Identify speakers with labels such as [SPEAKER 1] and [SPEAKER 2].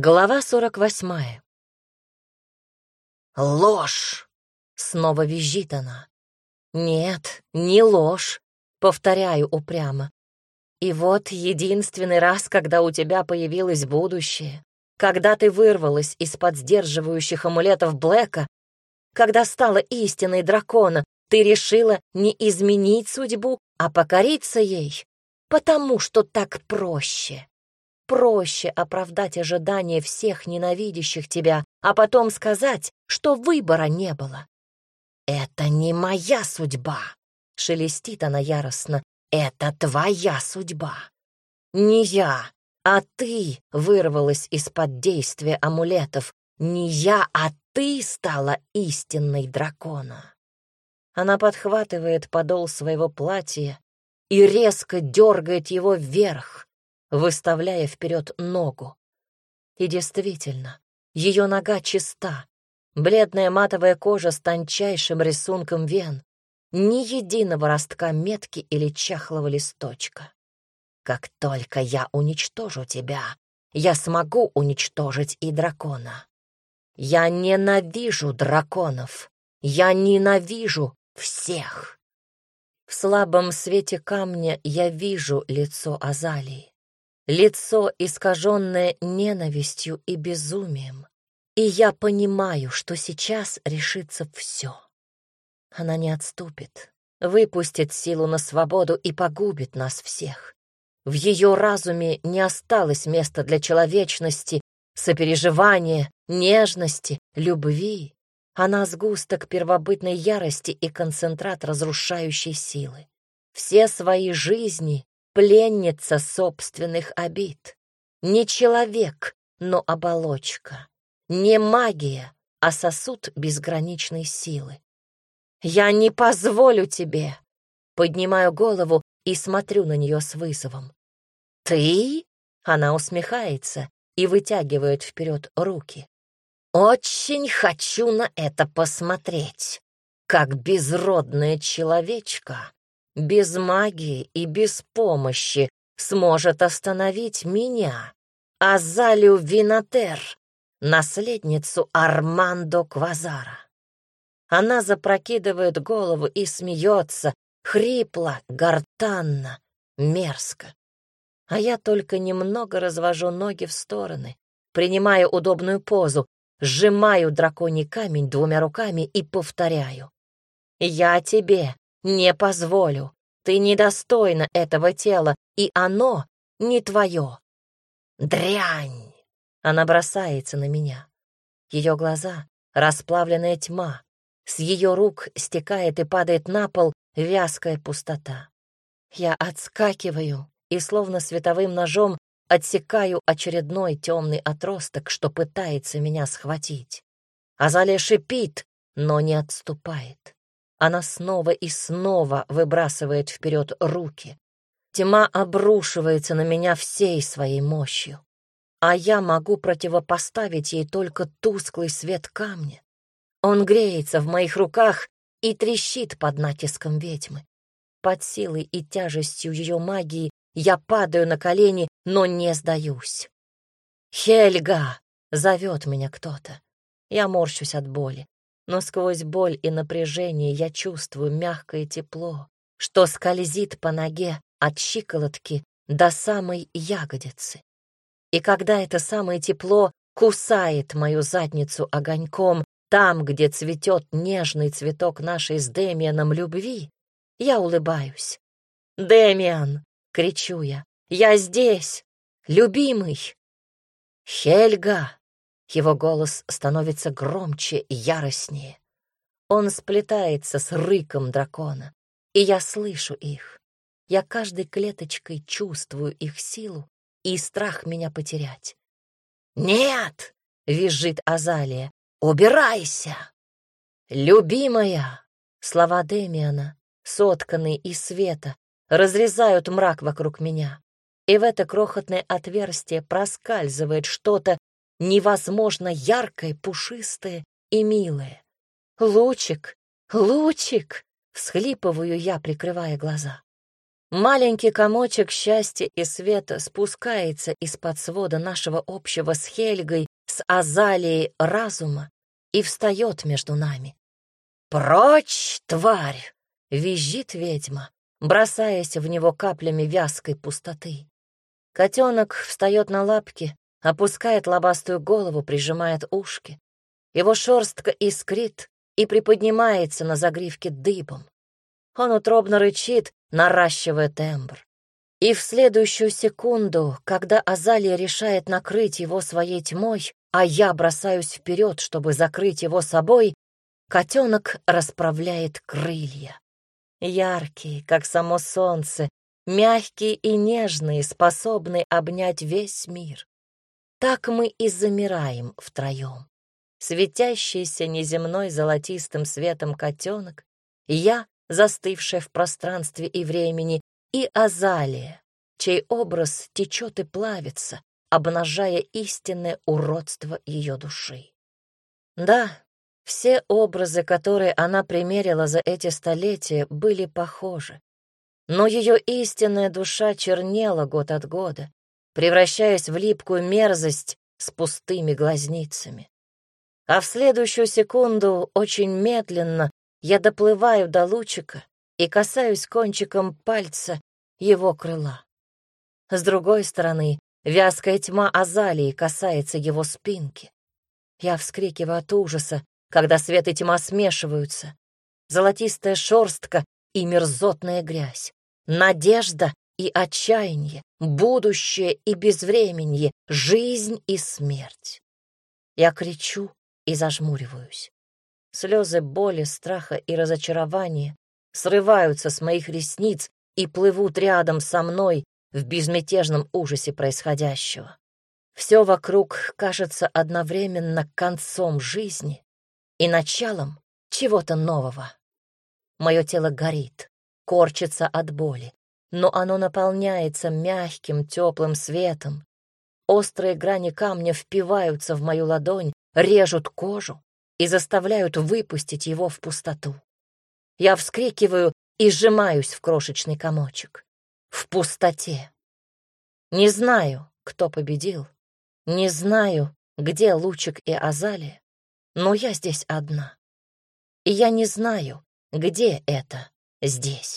[SPEAKER 1] Глава сорок восьмая. «Ложь!» — снова визжит она. «Нет, не ложь», — повторяю упрямо. И вот единственный раз, когда у тебя появилось будущее, когда ты вырвалась из-под сдерживающих амулетов Блэка, когда стала истиной дракона, ты решила не изменить судьбу, а покориться ей, потому что так проще проще оправдать ожидания всех ненавидящих тебя, а потом сказать, что выбора не было. «Это не моя судьба!» — шелестит она яростно. «Это твоя судьба!» «Не я, а ты вырвалась из-под действия амулетов. Не я, а ты стала истинной дракона!» Она подхватывает подол своего платья и резко дергает его вверх, выставляя вперед ногу. И действительно, ее нога чиста, бледная матовая кожа с тончайшим рисунком вен, ни единого ростка метки или чахлого листочка. Как только я уничтожу тебя, я смогу уничтожить и дракона. Я ненавижу драконов. Я ненавижу всех. В слабом свете камня я вижу лицо Азалии лицо, искаженное ненавистью и безумием. И я понимаю, что сейчас решится все. Она не отступит, выпустит силу на свободу и погубит нас всех. В ее разуме не осталось места для человечности, сопереживания, нежности, любви. Она сгусток первобытной ярости и концентрат разрушающей силы. Все свои жизни пленница собственных обид. Не человек, но оболочка. Не магия, а сосуд безграничной силы. «Я не позволю тебе!» Поднимаю голову и смотрю на нее с вызовом. «Ты?» — она усмехается и вытягивает вперед руки. «Очень хочу на это посмотреть, как безродная человечка без магии и без помощи сможет остановить меня, Азалию Винатер, наследницу Армандо Квазара. Она запрокидывает голову и смеется, хрипло, гортанно, мерзко. А я только немного развожу ноги в стороны, принимаю удобную позу, сжимаю драконий камень двумя руками и повторяю. «Я тебе не позволю. Ты недостойна этого тела, и оно не твое. Дрянь! Она бросается на меня. Ее глаза — расплавленная тьма. С ее рук стекает и падает на пол вязкая пустота. Я отскакиваю и словно световым ножом отсекаю очередной темный отросток, что пытается меня схватить. Азалия шипит, но не отступает. Она снова и снова выбрасывает вперед руки. Тьма обрушивается на меня всей своей мощью, а я могу противопоставить ей только тусклый свет камня. Он греется в моих руках и трещит под натиском ведьмы. Под силой и тяжестью ее магии я падаю на колени, но не сдаюсь. «Хельга!» — зовет меня кто-то. Я морщусь от боли но сквозь боль и напряжение я чувствую мягкое тепло, что скользит по ноге от щиколотки до самой ягодицы. И когда это самое тепло кусает мою задницу огоньком там, где цветет нежный цветок нашей с Дэмианом любви, я улыбаюсь. «Дэмиан!» — кричу я. «Я здесь! Любимый!» «Хельга!» Его голос становится громче и яростнее. Он сплетается с рыком дракона, и я слышу их. Я каждой клеточкой чувствую их силу и страх меня потерять. «Нет!» — визжит Азалия. «Убирайся!» «Любимая!» — слова Демиана, сотканные из света, разрезают мрак вокруг меня. И в это крохотное отверстие проскальзывает что-то невозможно яркое, пушистое и милое. «Лучик! Лучик!» — всхлипываю я, прикрывая глаза. Маленький комочек счастья и света спускается из-под свода нашего общего с Хельгой, с Азалией разума и встает между нами. «Прочь, тварь!» — визжит ведьма, бросаясь в него каплями вязкой пустоты. Котенок встает на лапки, опускает лобастую голову, прижимает ушки. Его шерстка искрит и приподнимается на загривке дыбом. Он утробно рычит, наращивая тембр. И в следующую секунду, когда Азалия решает накрыть его своей тьмой, а я бросаюсь вперед, чтобы закрыть его собой, котенок расправляет крылья. Яркие, как само солнце, мягкие и нежные, способные обнять весь мир. Так мы и замираем втроем. Светящийся неземной золотистым светом котенок, я, застывшая в пространстве и времени, и Азалия, чей образ течет и плавится, обнажая истинное уродство ее души. Да, все образы, которые она примерила за эти столетия, были похожи. Но ее истинная душа чернела год от года, превращаясь в липкую мерзость с пустыми глазницами. А в следующую секунду очень медленно я доплываю до лучика и касаюсь кончиком пальца его крыла. С другой стороны, вязкая тьма азалии касается его спинки. Я вскрикиваю от ужаса, когда свет и тьма смешиваются. Золотистая шорстка и мерзотная грязь. Надежда и отчаяние, будущее и безвременье, жизнь и смерть. Я кричу и зажмуриваюсь. Слезы боли, страха и разочарования срываются с моих ресниц и плывут рядом со мной в безмятежном ужасе происходящего. Все вокруг кажется одновременно концом жизни и началом чего-то нового. Мое тело горит, корчится от боли, но оно наполняется мягким, теплым светом. Острые грани камня впиваются в мою ладонь, режут кожу, и заставляют выпустить его в пустоту. Я вскрикиваю и сжимаюсь в крошечный комочек. В пустоте. Не знаю, кто победил. Не знаю, где Лучик и Азалия, но я здесь одна. И я не знаю, где это здесь.